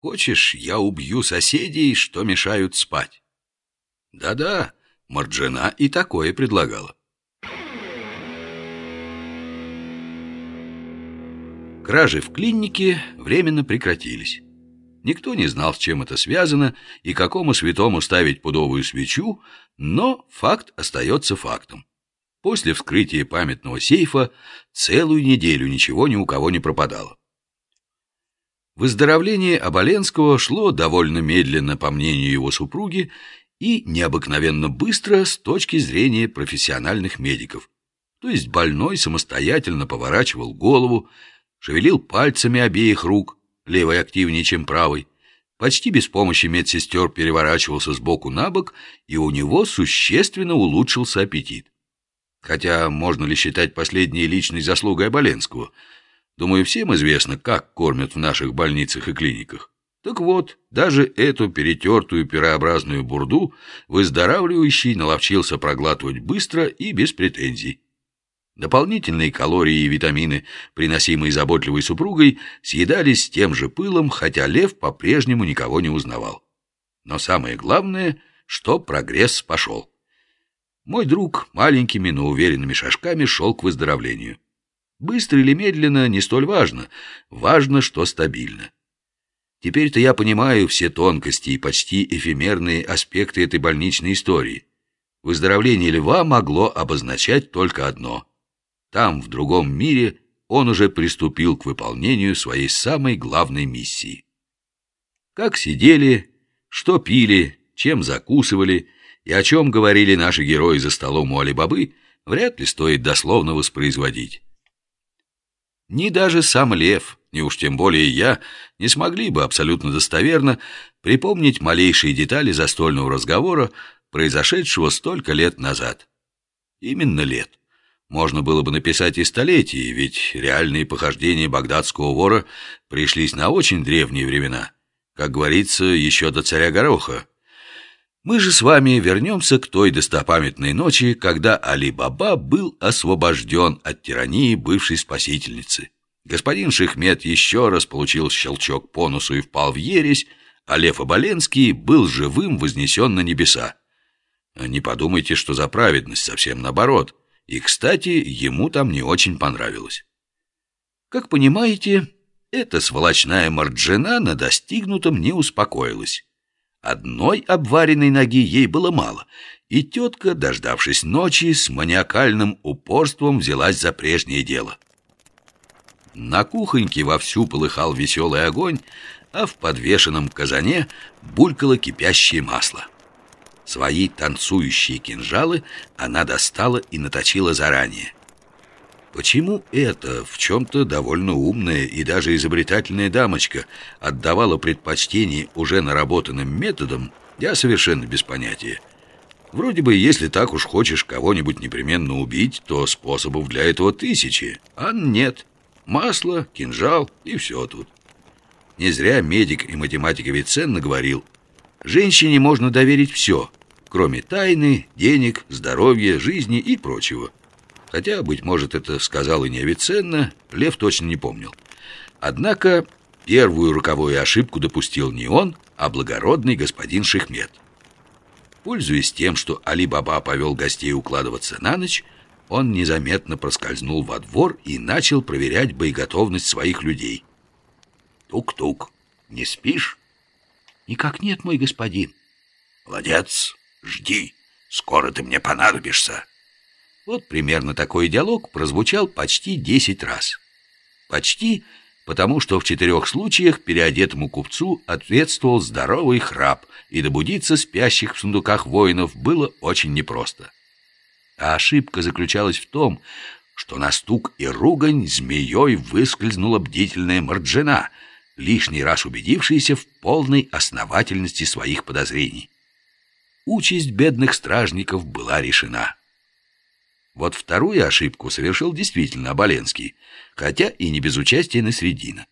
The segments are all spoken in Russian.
Хочешь, я убью соседей, что мешают спать? Да-да, Марджина и такое предлагала. Кражи в клинике временно прекратились. Никто не знал, с чем это связано и какому святому ставить пудовую свечу, но факт остается фактом. После вскрытия памятного сейфа целую неделю ничего ни у кого не пропадало. Выздоровление Оболенского шло довольно медленно, по мнению его супруги, и необыкновенно быстро с точки зрения профессиональных медиков. То есть больной самостоятельно поворачивал голову, шевелил пальцами обеих рук, левой активнее, чем правой, почти без помощи медсестер переворачивался с боку на бок, и у него существенно улучшился аппетит. Хотя можно ли считать последней личной заслугой Оболенского – Думаю, всем известно, как кормят в наших больницах и клиниках. Так вот, даже эту перетертую пирообразную бурду выздоравливающий наловчился проглатывать быстро и без претензий. Дополнительные калории и витамины, приносимые заботливой супругой, съедались с тем же пылом, хотя лев по-прежнему никого не узнавал. Но самое главное, что прогресс пошел. Мой друг маленькими, но уверенными шажками шел к выздоровлению. Быстро или медленно, не столь важно. Важно, что стабильно. Теперь-то я понимаю все тонкости и почти эфемерные аспекты этой больничной истории. Выздоровление льва могло обозначать только одно. Там, в другом мире, он уже приступил к выполнению своей самой главной миссии. Как сидели, что пили, чем закусывали и о чем говорили наши герои за столом у Алибабы, вряд ли стоит дословно воспроизводить. Ни даже сам Лев, ни уж тем более я, не смогли бы абсолютно достоверно припомнить малейшие детали застольного разговора, произошедшего столько лет назад. Именно лет. Можно было бы написать и столетие, ведь реальные похождения багдадского вора пришлись на очень древние времена. Как говорится, еще до царя Гороха. Мы же с вами вернемся к той достопамятной ночи, когда Али-Баба был освобожден от тирании бывшей спасительницы. Господин Шехмет еще раз получил щелчок по носу и впал в ересь, а Лев Оболенский был живым вознесен на небеса. Не подумайте, что за праведность, совсем наоборот. И, кстати, ему там не очень понравилось. Как понимаете, эта сволочная Марджина на достигнутом не успокоилась. Одной обваренной ноги ей было мало, и тетка, дождавшись ночи, с маниакальным упорством взялась за прежнее дело. На кухоньке вовсю полыхал веселый огонь, а в подвешенном казане булькало кипящее масло. Свои танцующие кинжалы она достала и наточила заранее. Почему эта, в чем-то довольно умная и даже изобретательная дамочка отдавала предпочтение уже наработанным методам, я совершенно без понятия. Вроде бы, если так уж хочешь кого-нибудь непременно убить, то способов для этого тысячи, а нет. Масло, кинжал и все тут. Не зря медик и математик Авиценна говорил, женщине можно доверить все, кроме тайны, денег, здоровья, жизни и прочего. Хотя, быть может, это сказал и не Авиценна, Лев точно не помнил. Однако первую роковую ошибку допустил не он, а благородный господин Шехмет. Пользуясь тем, что Али-Баба повел гостей укладываться на ночь, он незаметно проскользнул во двор и начал проверять боеготовность своих людей. «Тук-тук, не спишь?» «Никак нет, мой господин». «Молодец, жди, скоро ты мне понадобишься». Вот примерно такой диалог прозвучал почти десять раз. Почти, потому что в четырех случаях переодетому купцу ответствовал здоровый храп, и добудиться спящих в сундуках воинов было очень непросто. А ошибка заключалась в том, что на стук и ругань змеей выскользнула бдительная Марджина, лишний раз убедившаяся в полной основательности своих подозрений. Участь бедных стражников была решена. Вот вторую ошибку совершил действительно Оболенский, хотя и не без участия Насредина.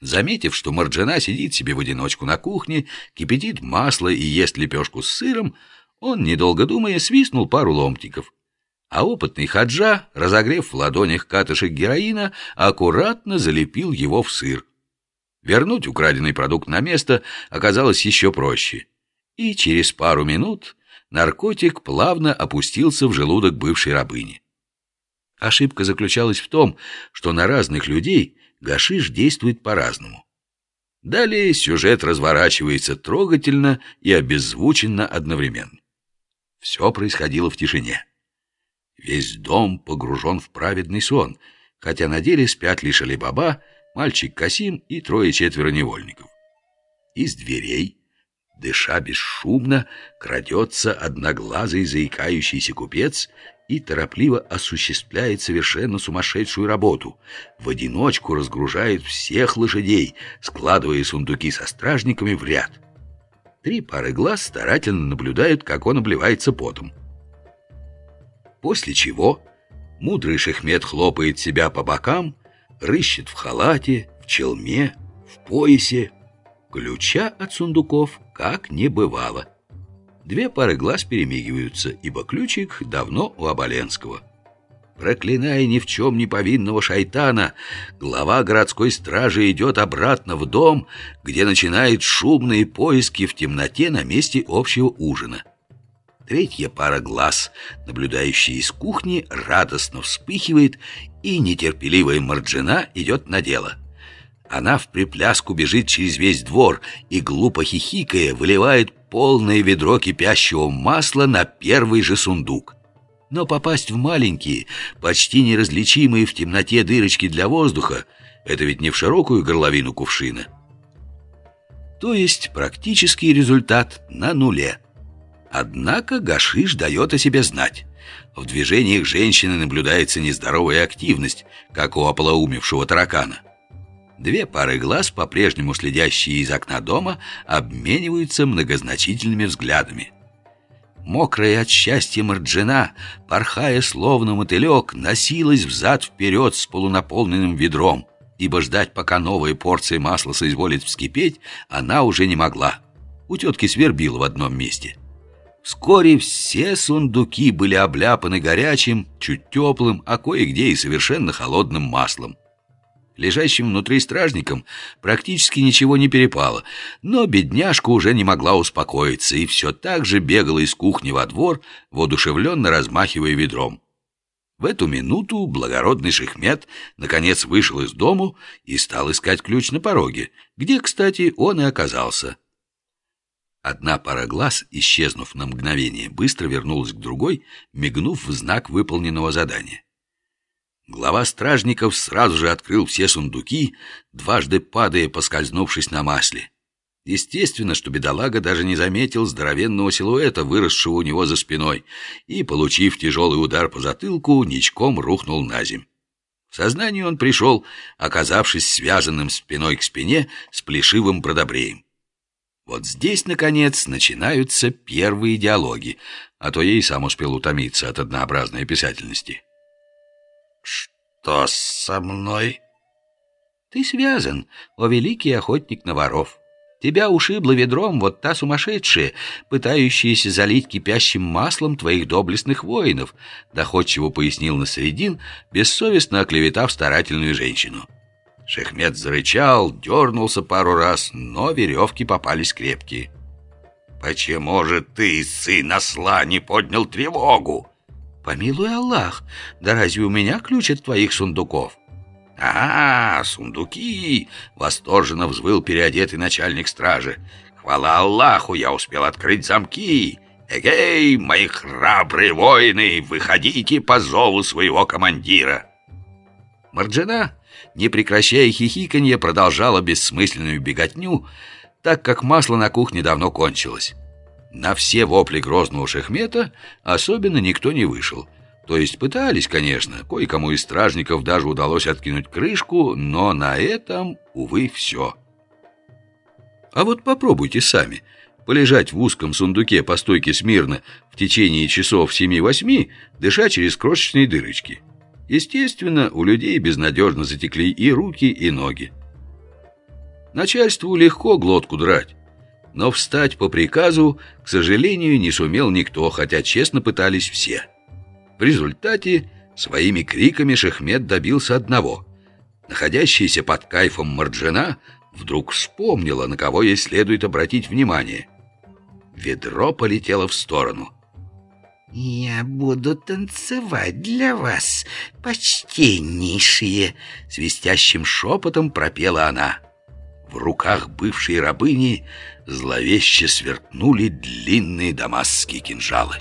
Заметив, что Марджина сидит себе в одиночку на кухне, кипятит масло и ест лепешку с сыром, он, недолго думая, свистнул пару ломтиков. А опытный хаджа, разогрев в ладонях катышек героина, аккуратно залепил его в сыр. Вернуть украденный продукт на место оказалось еще проще. И через пару минут наркотик плавно опустился в желудок бывшей рабыни. Ошибка заключалась в том, что на разных людей гашиш действует по-разному. Далее сюжет разворачивается трогательно и обеззвученно одновременно. Все происходило в тишине. Весь дом погружен в праведный сон, хотя на деле спят лишь Алибаба, мальчик Касим и трое-четверо невольников. Из дверей, дыша бесшумно, крадется одноглазый заикающийся купец и торопливо осуществляет совершенно сумасшедшую работу. В одиночку разгружает всех лошадей, складывая сундуки со стражниками в ряд. Три пары глаз старательно наблюдают, как он обливается потом. После чего мудрый шехмет хлопает себя по бокам, рыщет в халате, в челме, в поясе. Ключа от сундуков как не бывало. Две пары глаз перемигиваются, ибо ключик давно у Оболенского. Проклиная ни в чем не повинного шайтана, глава городской стражи идет обратно в дом, где начинает шумные поиски в темноте на месте общего ужина. Третья пара глаз, наблюдающая из кухни, радостно вспыхивает, и нетерпеливая Марджина идет на дело — она в припляску бежит через весь двор и, глупо хихикая, выливает полное ведро кипящего масла на первый же сундук. Но попасть в маленькие, почти неразличимые в темноте дырочки для воздуха — это ведь не в широкую горловину кувшина. То есть практический результат на нуле. Однако гашиш дает о себе знать. В движениях женщины наблюдается нездоровая активность, как у ополоумевшего таракана. Две пары глаз, по-прежнему следящие из окна дома, обмениваются многозначительными взглядами. Мокрая от счастья Марджина, порхая словно мотылек, носилась взад-вперед с полунаполненным ведром, ибо ждать, пока новая порция масла соизволит вскипеть, она уже не могла. У тетки свербило в одном месте. Вскоре все сундуки были обляпаны горячим, чуть теплым, а кое-где и совершенно холодным маслом. Лежащим внутри стражникам практически ничего не перепало, но бедняжка уже не могла успокоиться и все так же бегала из кухни во двор, воодушевленно размахивая ведром. В эту минуту благородный шехмет наконец вышел из дому и стал искать ключ на пороге, где, кстати, он и оказался. Одна пара глаз, исчезнув на мгновение, быстро вернулась к другой, мигнув в знак выполненного задания. Глава стражников сразу же открыл все сундуки, дважды падая, поскользнувшись на масле. Естественно, что бедолага даже не заметил здоровенного силуэта, выросшего у него за спиной, и, получив тяжелый удар по затылку, ничком рухнул на земь. В сознание он пришел, оказавшись связанным спиной к спине с плешивым продобреем. Вот здесь, наконец, начинаются первые диалоги, а то я и сам успел утомиться от однообразной писательности. «Что со мной?» «Ты связан, о великий охотник на воров. Тебя ушибло ведром вот та сумасшедшая, пытающаяся залить кипящим маслом твоих доблестных воинов», доходчиво пояснил Насредин, бессовестно оклеветав старательную женщину. Шехмед зарычал, дернулся пару раз, но веревки попались крепкие. «Почему же ты, сын осла, не поднял тревогу?» Помилуй Аллах, да разве у меня ключ от твоих сундуков? А, сундуки! Восторженно взвыл переодетый начальник стражи. Хвала Аллаху, я успел открыть замки. Эгей, мои храбрые воины, выходите по зову своего командира. Марджина, не прекращая хихиканье, продолжала бессмысленную беготню, так как масло на кухне давно кончилось. На все вопли грозного шахмета особенно никто не вышел. То есть пытались, конечно, кое-кому из стражников даже удалось откинуть крышку, но на этом, увы, все. А вот попробуйте сами полежать в узком сундуке по стойке смирно в течение часов семи-восьми, дыша через крошечные дырочки. Естественно, у людей безнадежно затекли и руки, и ноги. Начальству легко глотку драть, но встать по приказу, к сожалению, не сумел никто, хотя честно пытались все. В результате своими криками Шахмед добился одного. Находящаяся под кайфом Марджина вдруг вспомнила, на кого ей следует обратить внимание. Ведро полетело в сторону. «Я буду танцевать для вас, почтеннейшие!» Свистящим шепотом пропела она. В руках бывшей рабыни зловеще сверкнули длинные дамасские кинжалы.